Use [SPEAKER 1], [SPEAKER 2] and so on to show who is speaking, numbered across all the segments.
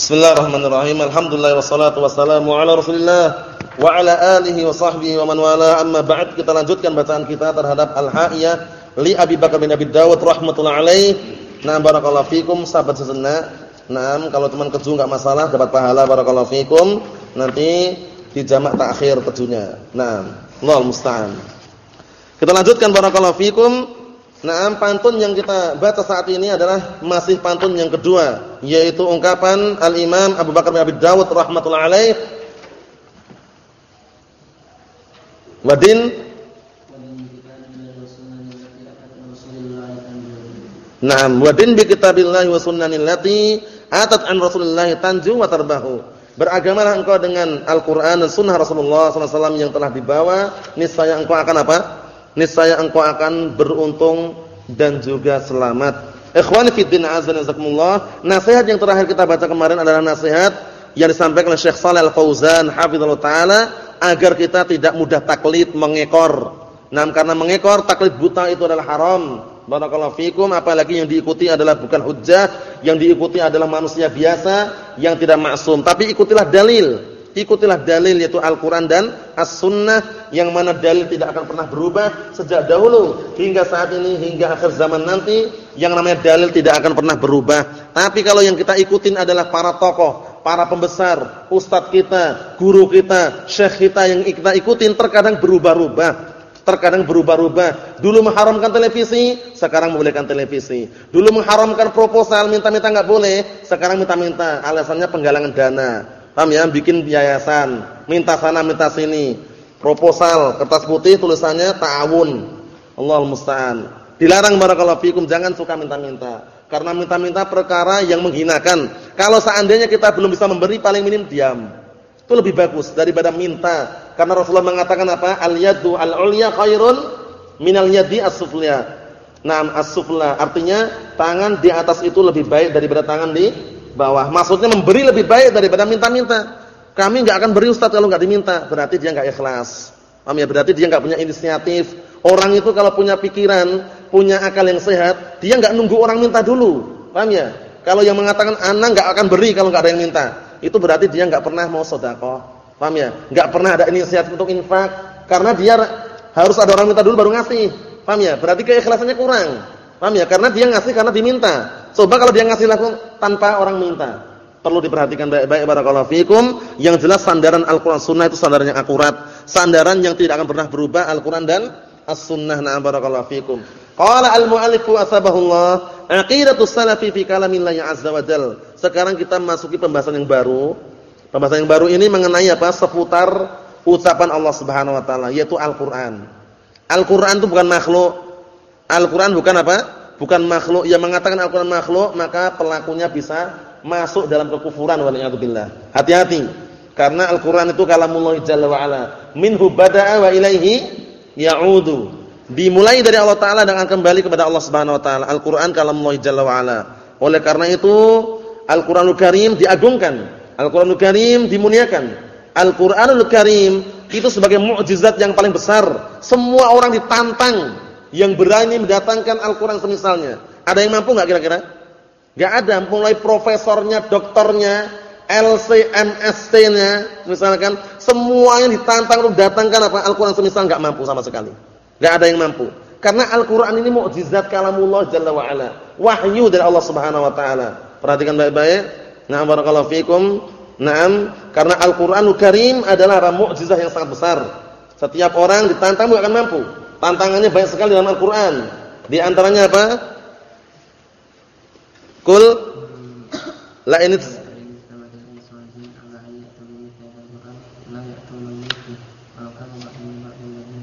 [SPEAKER 1] Bismillahirrahmanirrahim. Alhamdulillah wassalatu wassalamu ala Rasulillah wa ala alihi wa sahbihi wa man wala amma ba'd. Kita lanjutkan bacaan kita terhadap Al-Ha'iyah li Abi Bakar bin Abi Dawud rahimatullah alaih. Nah, barakallahu fikum sahabat sejenak. Nah, kalau teman keju enggak masalah dapat pahala barakallahu fikum. Nanti di jamak takhir kejunya. Nah, Allah musta'an. Kita lanjutkan barakallahu fikum Nah, pantun yang kita baca saat ini adalah masih pantun yang kedua, yaitu ungkapan Al-Imam Abu Bakar bin Abi Dawud rahimatullah alaih. Wadin Naam, wadin bi kitabillahi wa sunnanil lati atat an Rasulillah tanju wa tarbahu. Beragamalah engkau dengan Al-Qur'an dan sunnah Rasulullah SAW yang telah dibawa, niscaya engkau akan apa? Niscaya engkau akan beruntung dan juga selamat. Ikhwani fi din azza jazakumullah. Nasihat yang terakhir kita baca kemarin adalah nasihat yang disampaikan oleh Syekh Shalal Al-Fauzan hafizallahu taala agar kita tidak mudah taklid mengekor. Nah, karena mengekor taklid buta itu adalah haram. Barakallahu fikum apalagi yang diikuti adalah bukan hujjah, yang diikuti adalah manusia biasa yang tidak maksum, tapi ikutilah dalil Ikutilah dalil yaitu Al-Quran dan As-Sunnah yang mana dalil tidak akan pernah berubah sejak dahulu hingga saat ini hingga akhir zaman nanti yang namanya dalil tidak akan pernah berubah. Tapi kalau yang kita ikutin adalah para tokoh, para pembesar, ustadz kita, guru kita, syekh kita yang kita ikutin terkadang berubah-ubah. Terkadang berubah-ubah. Dulu mengharamkan televisi, sekarang membolehkan televisi. Dulu mengharamkan proposal, minta-minta enggak boleh, sekarang minta-minta. Alasannya penggalangan dana. Paham ya? Bikin yayasan, minta sana minta sini. Proposal, kertas putih tulisannya ta'awun. Allahul musta'an. Dilarang barakallahu fikum jangan suka minta-minta. Karena minta-minta perkara yang menghinakan. Kalau seandainya kita belum bisa memberi paling minim diam. Itu lebih bagus daripada minta. Karena Rasulullah mengatakan apa? Al-yadu al-ulya khairun minal yadi as-sufla. Naam as-sufla artinya tangan di atas itu lebih baik daripada tangan di bawah. Maksudnya memberi lebih baik daripada minta-minta. Kami enggak akan beri Ustaz kalau enggak diminta, berarti dia enggak ikhlas. Paham ya? Berarti dia enggak punya inisiatif. Orang itu kalau punya pikiran, punya akal yang sehat, dia enggak nunggu orang minta dulu. Paham ya? Kalau yang mengatakan anak enggak akan beri kalau enggak ada yang minta, itu berarti dia enggak pernah mau sedekah. Paham ya? Enggak pernah ada inisiatif untuk infak karena dia harus ada orang minta dulu baru ngasih. Paham ya? Berarti keikhlasannya kurang. Paham ya? Karena dia ngasih karena diminta. Coba kalau dia ngasih langsung tanpa orang minta. Perlu diperhatikan baik-baik barakallahu fikum. Yang jelas sandaran Al-Qur'an Sunnah itu sandaran yang akurat, sandaran yang tidak akan pernah berubah Al-Qur'an dan As-Sunnah. Na'am barakallahu fikum. Qala al-mu'allif asbahullah, aqidatus salafi fi kalamillah azza wa jal. Sekarang kita masuki pembahasan yang baru. Pembahasan yang baru ini mengenai apa? Seputar ucapan Allah Subhanahu wa taala yaitu Al-Qur'an. Al-Qur'an itu bukan makhluk. Al-Qur'an bukan apa? Bukan makhluk yang mengatakan Al-Qur'an makhluk, maka pelakunya bisa masuk dalam kekufuran waliyadzubillah. Hati-hati. Karena Al-Qur'an itu kalamullah jalla wa ala. Minhu bada'a wa ilaihi ya'udu. Dimulai dari Allah taala dan akan kembali kepada Allah Subhanahu wa taala. Al-Qur'an kalamullah jalla wa ala. Oleh karena itu Al-Qur'anul Karim diagungkan. Al-Qur'anul Karim dimuliakan. Al-Qur'anul Karim itu sebagai mukjizat yang paling besar. Semua orang ditantang yang berani mendatangkan Al-Quran semisalnya. Ada yang mampu nggak kira-kira? Nggak ada. Mulai profesornya, doktornya, LCMST-nya, misalkan semuanya ditantang untuk datangkan apa Al-Quran semisal nggak mampu sama sekali. Nggak ada yang mampu. Karena Al-Quran ini mukjizat kalamullah jalla wa ala. Wahyu dari Allah Subhanahu wa taala. Perhatikan baik-baik. Na'am barakallahu fikum. Naam, karena Al-Qur'anul Karim adalah mukjizat yang sangat besar. Setiap orang ditantang bukan akan mampu. Tantangannya banyak sekali dalam Al-Qur'an. Di antaranya apa? Kul la ini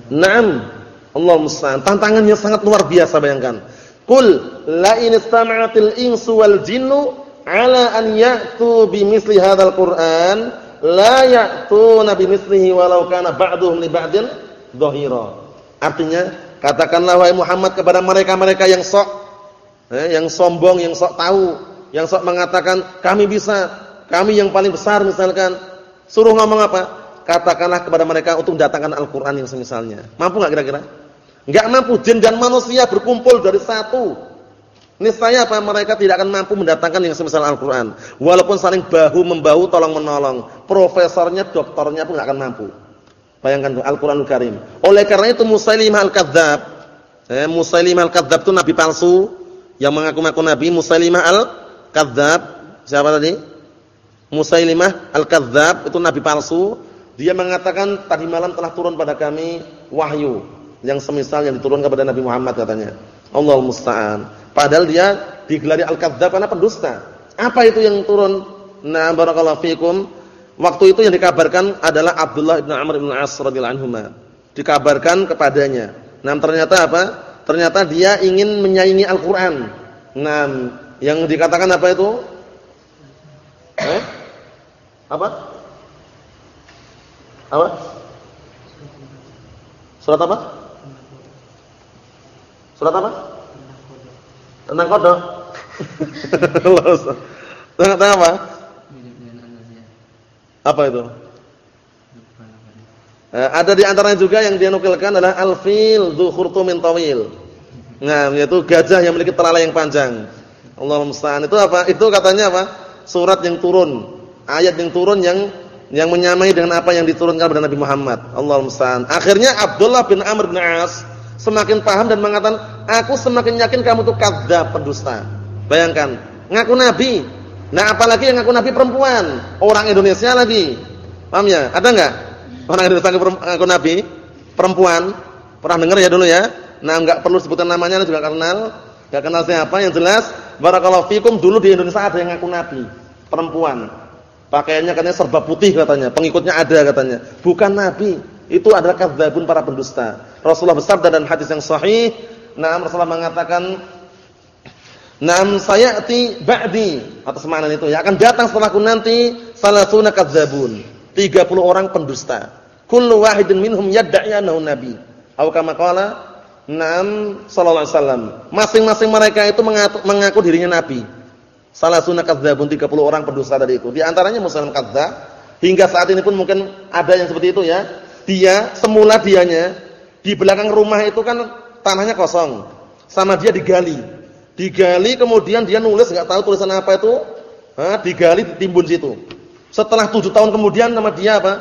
[SPEAKER 1] Naam. Allah musta'an. Tantangannya sangat luar biasa bayangkan. Kul la in istama'atil insu wal jinnu ala an ya'tu misli hadzal Qur'an la ya'tuna mislihi walau kana ba'duhum li ba'din dhahira. Artinya, katakanlah wahai Muhammad kepada mereka-mereka yang sok eh, yang sombong, yang sok tahu, yang sok mengatakan kami bisa, kami yang paling besar misalkan. Suruh ngomong apa? Katakanlah kepada mereka untuk datangkan Al-Qur'an yang semisalnya. Mampu enggak kira-kira? Enggak mampu jin dan manusia berkumpul dari satu Niscaya apa mereka tidak akan mampu mendatangkan yang semisal Al-Qur'an. Walaupun saling bahu membahu tolong menolong, profesornya, doktornya pun enggak akan mampu. Bayangkan Al-Qur'anul Karim. Oleh karena itu Musailimah Al-Kadzdzab, eh, Musailimah Al-Kadzdzab itu nabi palsu yang mengaku-ngaku nabi Musailimah Al-Kadzdzab. Siapa tadi? Musailimah Al-Kadzdzab itu nabi palsu. Dia mengatakan tadi malam telah turun pada kami wahyu yang semisal yang diturunkan kepada Nabi Muhammad katanya. Allah musta'an. Padahal dia digelari al-kadzdzab karena pendusta. Apa itu yang turun? Nah, barakallahu fikum. Waktu itu yang dikabarkan adalah Abdullah bin Amr bin As radhiyallahu anhuma. Dikabarkan kepadanya. Nah, ternyata apa? Ternyata dia ingin menyaingi Al-Qur'an. Nah, yang dikatakan apa itu? Eh? Apa? Apa? Surat apa? Surat apa? Tentang kodok. Tentang apa? Apa itu? Eh, ada di antaranya juga yang dia nukilkan adalah al-fil dzu khurtumin tawil. Nah, yaitu gajah yang memiliki telalai yang panjang. Allah musta'an. Itu apa? Itu katanya apa? Surat yang turun, ayat yang turun yang yang menyamai dengan apa yang diturunkan kepada Nabi Muhammad. Allah musta'an. Akhirnya Abdullah bin Amr bin As semakin paham dan mengatakan, aku semakin yakin kamu itu kadzdzab, pendusta. Bayangkan, ngaku nabi. Nah, apalagi yang ngaku nabi perempuan, orang Indonesia lagi. Paham ya? Ada enggak? Orang Indonesia ngaku nabi perempuan. Pernah dengar ya dulu ya? Nah, enggak perlu sebutan namanya juga kenal. Enggak kenal siapa, yang jelas barakallahu fikum dulu di Indonesia ada yang ngaku nabi, perempuan. Pakaiannya katanya serba putih katanya, pengikutnya ada katanya. Bukan nabi, itu adalah kadzabun para pendusta. Rasulullah bersabda dan hadis yang sahih, Naam Rasulullah mengatakan, "Naam sayati ba'di." Atas makna itu ya akan datang setelahku nanti salasuna kadzabun. 30 orang pendusta. Kullu wahidin minhum yad'i annahu nabi. Atau kama qala Naam sallallahu alaihi wasallam. Masing-masing mereka itu mengaku, mengaku dirinya nabi. Salasuna kadzabun 30 orang pendusta tadi itu. Di antaranya muslim kadzab. Hingga saat ini pun mungkin ada yang seperti itu ya dia semula dianya di belakang rumah itu kan tanahnya kosong. Sama dia digali. Digali kemudian dia nulis nggak tahu tulisan apa itu. Ha, digali ditimbun situ. Setelah tujuh tahun kemudian nama dia apa?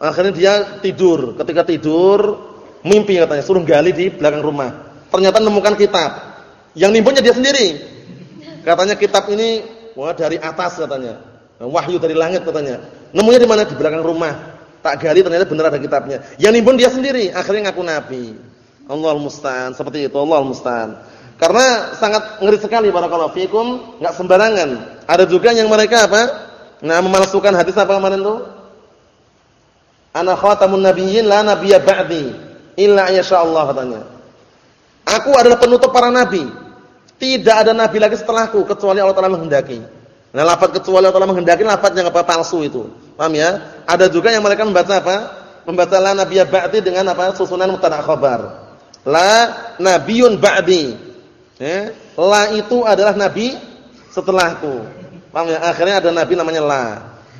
[SPEAKER 1] Akhirnya dia tidur. Ketika tidur mimpi katanya suruh gali di belakang rumah. Ternyata nemukan kitab. Yang nimbunnya dia sendiri. Katanya kitab ini wah dari atas katanya. Wahyu dari langit katanya. Nemunya di mana? Di belakang rumah. Tak gali ternyata benar ada kitabnya. Yang nimbun dia sendiri, akhirnya ngaku nabi. Allah musta'an, seperti itu Allah musta'an. Karena sangat ngeri sekali barakallahu fikum, enggak sembarangan. Ada juga yang mereka apa? Nah, memalsukan hadis apa kemarin tuh? Ana khatamun nabiyyin la nabiyya ba'di illa Allah katanya. Aku adalah penutup para nabi. Tidak ada nabi lagi setelahku kecuali Allah Taala menghendaki. Nah, lafaz kecuali Allah Taala menghendaki lafaz yang apa palsu itu. Paham ya? Ada juga yang mereka membaca apa? Membaca la nabiyya ba'di dengan apa? Susunan mubtada khabar. La nabiyyun ba'di. Ya, la itu adalah nabi setelahku. Paham ya? Akhirnya ada nabi namanya la.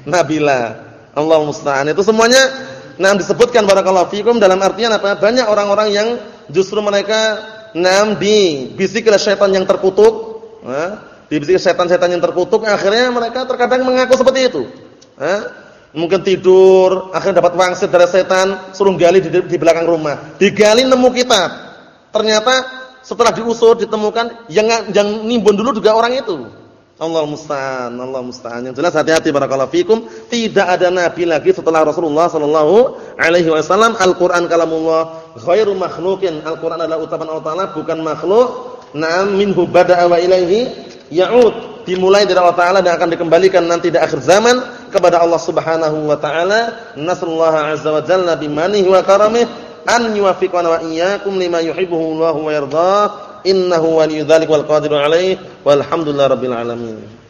[SPEAKER 1] Nabila. Allah musta'an. Itu semuanya nah disebutkan barakallahu fikum dalam artian apa? Banyak orang-orang yang justru mereka nam di bisik syaitan yang terkutuk, nah, bisik setan-setan yang terkutuk akhirnya mereka terkadang mengaku seperti itu. Nah, Mungkin tidur, akhirnya dapat wangsit dari setan, suruh gali di, di belakang rumah. Digali nemu kitab. Ternyata setelah diusut ditemukan yang yang nimbun dulu juga orang itu. Allah musta'an, Allah musta'an. Yang jelas hati-hati barakallahu fikum, tidak ada nabi lagi setelah Rasulullah sallallahu alaihi wasallam. Al-Qur'an kalamullah ghairu makhluqin. Al-Qur'an adalah ucapan Allah Taala bukan makhluk. Naam minhu bada'a wa ilaihi ya'ud. Dimulai dari Allah Taala dan akan dikembalikan nanti di akhir zaman kepada Allah Subhanahu wa taala. Nasallahu azza wa jalla bimanihi wa karamih an yuwaffiqana wa iyyakum lima yuhibbuhu Allah wa yardah. Innahu waliyyu dzalik wal qadiru alaihi. Walhamdulillahirabbil alamin.